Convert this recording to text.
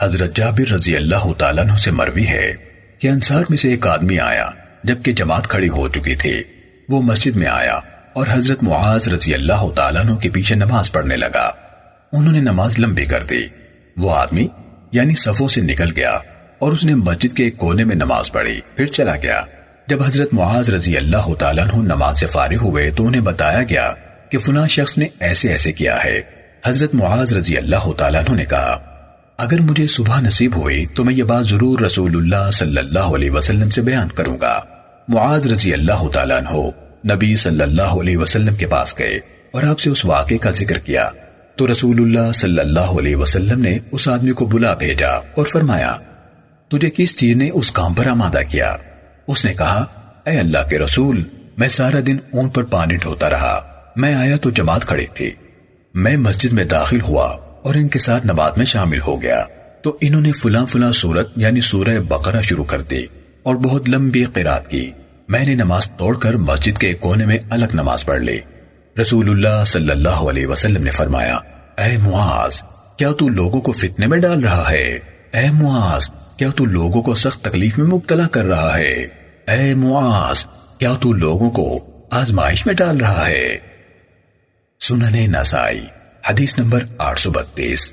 حضرت جابر رضی اللہ تعالیٰ عنہ سے مروی ہے کہ انصار میں سے ایک آدمی آیا جبکہ جماعت کھڑی ہو چکی تھی۔ وہ مسجد میں آیا اور حضرت معاذ رضی اللہ تعالیٰ عنہ کے پیچھے نماز پڑھنے لگا۔ انہوں نے نماز لمبی کر دی۔ وہ آدمی یعنی صفوں سے نکل گیا اور اس نے مسجد کے ایک کونے میں نماز پڑھی۔ پھر چلا گیا۔ جب حضرت معاذ رضی اللہ تعالیٰ عنہ نماز سے فارغ ہوئے تو انہیں بتایا گیا کہ فلاں شخص نے ایسے ایسے کیا ہے۔ حضرت معاذ رضی اللہ تعالیٰ عنہ نے کہا اگر مجھے صبح نصیب ہوئی تو میں یہ بات ضرور رسول اللہ صلی اللہ علیہ وسلم سے بیان کروں گا۔ معاذ رضی اللہ تعالیٰ عنہ نبی صلی اللہ علیہ وسلم کے پاس گئے اور آپ سے اس واقعے کا ذکر کیا۔ تو رسول اللہ صلی اللہ علیہ وسلم نے اس آدمی کو بلا بھیجا اور فرمایا، تجھے کس چیز نے اس کام پر آمادہ کیا؟ اس نے کہا، اے اللہ کے رسول، میں سارا دن اون پر پانی ڈھوتا رہا۔ میں آیا تو جماعت کھڑی تھی۔ میں مسجد میں داخل ہوا۔ اور ان کے ساتھ نماز میں شامل ہو گیا۔ تو انہوں نے فلاں فلاں سورت یعنی سورہ بقرہ شروع کر دی اور بہت لمبی قرآت کی۔ میں نے نماز توڑ کر مسجد کے کونے میں الگ نماز پڑھ لی۔ رسول اللہ صلی اللہ علیہ وسلم نے فرمایا، اے معاذ، کیا تو لوگوں کو فتنے میں ڈال رہا ہے؟ اے معاذ، کیا تو لوگوں کو سخت تکلیف میں مبتلا کر رہا ہے؟ اے معاذ، کیا تو لوگوں کو آزمائش میں ڈال رہا ہے؟ سننے نسائی۔ حدیث نمبر آٹھ سو بتیس۔